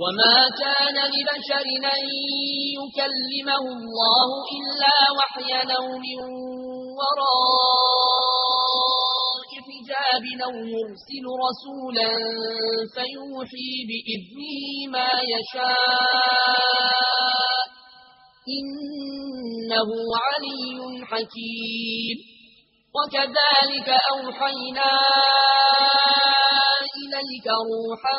وما كان لبشر أن يكلمه الله إلا وحيا نوم وراء حجاب لو يرسل رسولا فيوحي بإذنه ما يشاء إنه علي حكيم وكذلك أوحينا إليك روحا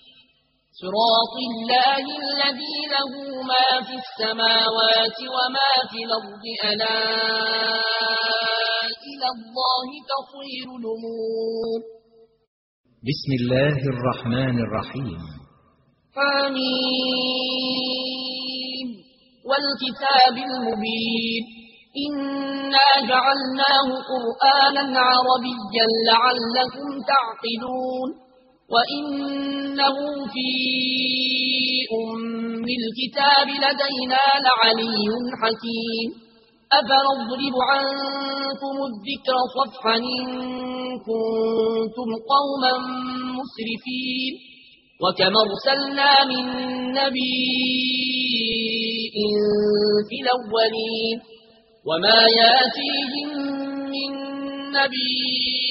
صراط الله الذي له ما في السماوات وما في الأرض ألا إلى الله تصير الأمور. بسم الله الرحمن الرحيم. آمين. والكتاب المبين. إنا جعلناه قرآنا عربيا لعلكم تعقلون. وإنه في أم الكتاب لدينا لعلي حكيم أفنضرب عنكم الذكر صفحا إن كنتم قوما مسرفين وكما ارسلنا من نبي في الأولين وما ياتيهم من نبي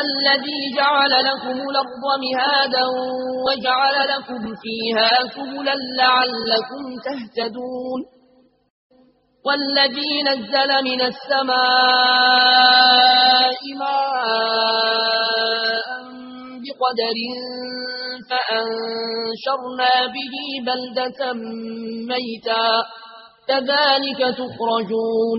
الذي جعل لكم الأرض مهادا وجعل لكم فيها سبلا لعلكم تهتدون والذي نزل من السماء ماء بقدر فأنشرنا به بلدة ميتا. كذلك تخرجون.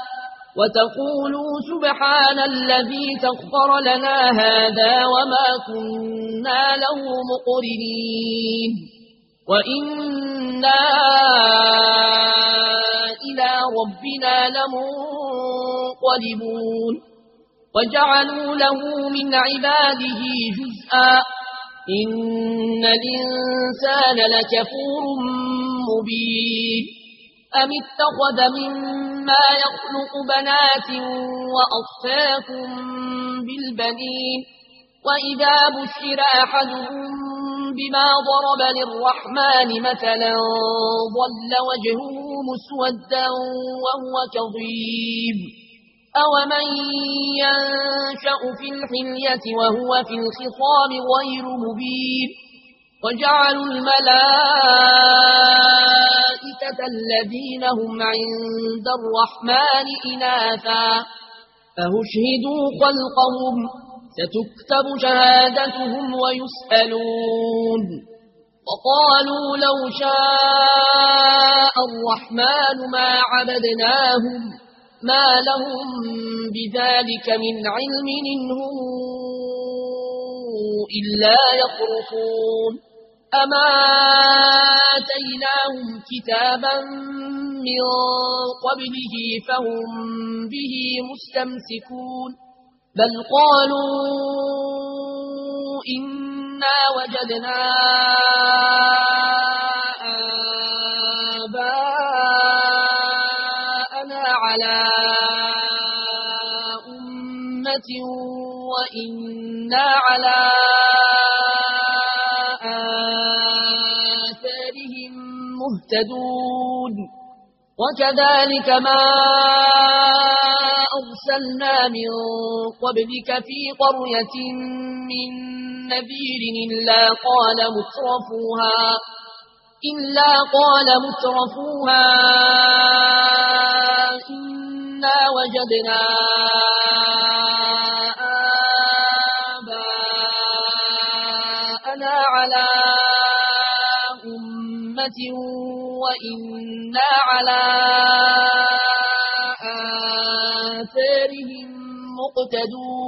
وتقولوا سبحان الذي تغفر لنا هذا وما كنا له مقرنين وإنا إلى ربنا لمنقلبون وجعلوا له من عباده جزءا إن الإنسان لكفور مبين أم اتخذ من ما يخلق بنات وأصفاكم بالبنين وإذا بشر أحدهم بما ضرب للرحمن مثلا ضل وجهه مسودا وهو كظيم أومن ينشأ في الحلية وهو في الخصام غير مبين وجعلوا الملائكة أولئك الذين هم عند الرحمن إناثا. فهشهدوا خلقهم ستكتب شهادتهم ويسألون. وقالوا لو شاء الرحمن ما عبدناهم ما لهم بذلك من علم إنهم إلا يطرقون أما آتيناهم كتابا من قبله فهم به مستمسكون بل قالوا إنا وجدنا آباءنا على أمة وإنا على يهتدون. وكذلك ما أرسلنا من قبلك في قرية من نذير إلا قال مترفوها إلا قال مترفوها إنا وجدنا وإنا على آثارهم مقتدون.